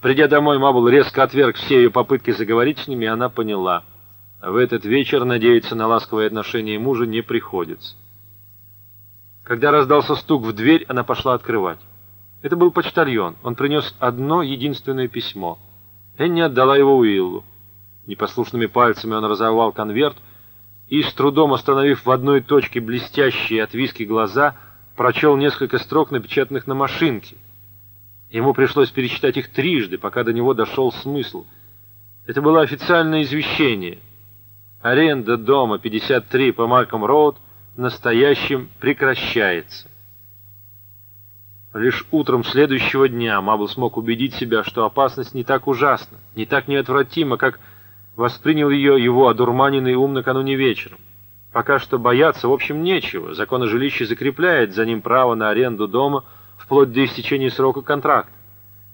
Придя домой, Мабл резко отверг все ее попытки заговорить с ними, и она поняла. В этот вечер надеяться на ласковое отношение мужа не приходится. Когда раздался стук в дверь, она пошла открывать. Это был почтальон. Он принес одно единственное письмо. Энни отдала его Уиллу. Непослушными пальцами он разорвал конверт и, с трудом остановив в одной точке блестящие от виски глаза, прочел несколько строк, напечатанных на машинке. Ему пришлось перечитать их трижды, пока до него дошел смысл. Это было официальное извещение. Аренда дома 53 по Мальком-Роуд настоящим прекращается. Лишь утром следующего дня Мабл смог убедить себя, что опасность не так ужасна, не так неотвратима, как воспринял ее его одурманенный ум накануне вечером. Пока что бояться, в общем, нечего. Закон о жилище закрепляет за ним право на аренду дома вплоть до истечения срока контракта.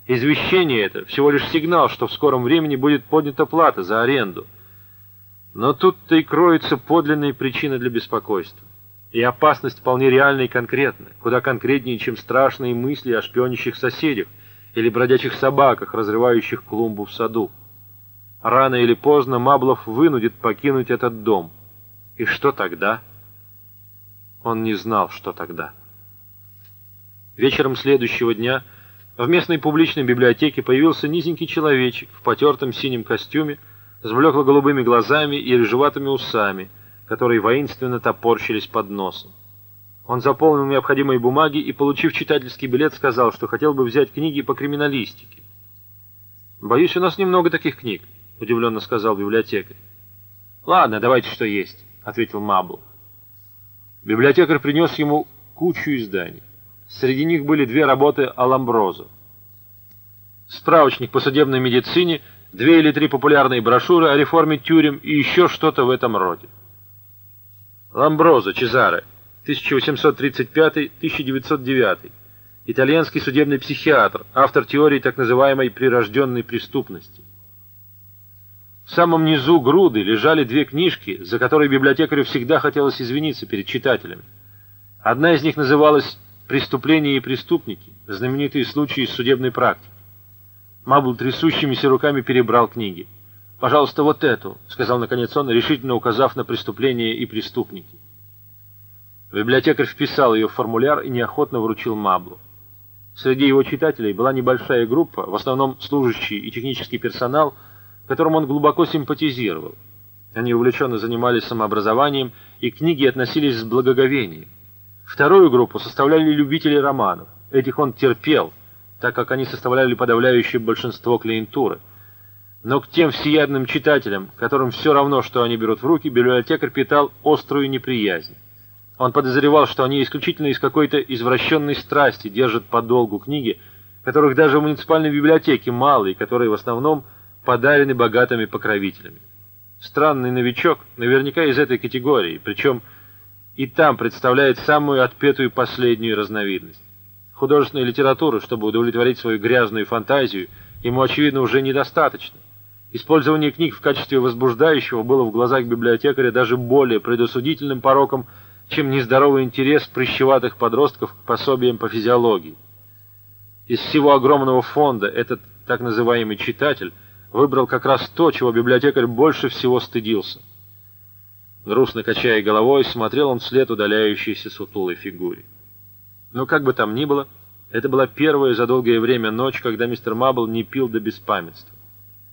Извещение это всего лишь сигнал, что в скором времени будет поднята плата за аренду. Но тут-то и кроется подлинная причина для беспокойства. И опасность вполне реальна и конкретна, куда конкретнее, чем страшные мысли о шпионящих соседях или бродячих собаках, разрывающих клумбу в саду. Рано или поздно Маблов вынудит покинуть этот дом. И что тогда? Он не знал, что тогда. Вечером следующего дня в местной публичной библиотеке появился низенький человечек в потертом синем костюме, с блекло-голубыми глазами и рыжеватыми усами, которые воинственно топорщились под носом. Он заполнил необходимые бумаги и, получив читательский билет, сказал, что хотел бы взять книги по криминалистике. «Боюсь, у нас немного таких книг», — удивленно сказал библиотекарь. «Ладно, давайте, что есть», — ответил Мабл. Библиотекарь принес ему кучу изданий. Среди них были две работы Аламброза. Справочник по судебной медицине — две или три популярные брошюры о реформе тюрем и еще что-то в этом роде. Ламброзо Чезаре, 1835-1909, итальянский судебный психиатр, автор теории так называемой прирожденной преступности. В самом низу груды лежали две книжки, за которые библиотекарю всегда хотелось извиниться перед читателями. Одна из них называлась «Преступления и преступники. Знаменитые случаи из судебной практики». Мабл трясущимися руками перебрал книги. «Пожалуйста, вот эту», — сказал наконец он, решительно указав на преступления и преступники. Библиотекарь вписал ее в формуляр и неохотно вручил Маблу. Среди его читателей была небольшая группа, в основном служащий и технический персонал, которым он глубоко симпатизировал. Они увлеченно занимались самообразованием, и книги относились с благоговением. Вторую группу составляли любители романов. Этих он терпел — так как они составляли подавляющее большинство клиентуры. Но к тем всеядным читателям, которым все равно, что они берут в руки, библиотекарь питал острую неприязнь. Он подозревал, что они исключительно из какой-то извращенной страсти держат подолгу книги, которых даже в муниципальной библиотеке мало и которые в основном подарены богатыми покровителями. Странный новичок наверняка из этой категории, причем и там представляет самую отпетую последнюю разновидность. Художественной литературы, чтобы удовлетворить свою грязную фантазию, ему, очевидно, уже недостаточно. Использование книг в качестве возбуждающего было в глазах библиотекаря даже более предосудительным пороком, чем нездоровый интерес прыщеватых подростков к пособиям по физиологии. Из всего огромного фонда этот так называемый читатель выбрал как раз то, чего библиотекарь больше всего стыдился. Грустно качая головой, смотрел он вслед удаляющейся сутулой фигуре. Но как бы там ни было, это была первая за долгое время ночь, когда мистер Мабл не пил до беспамятства.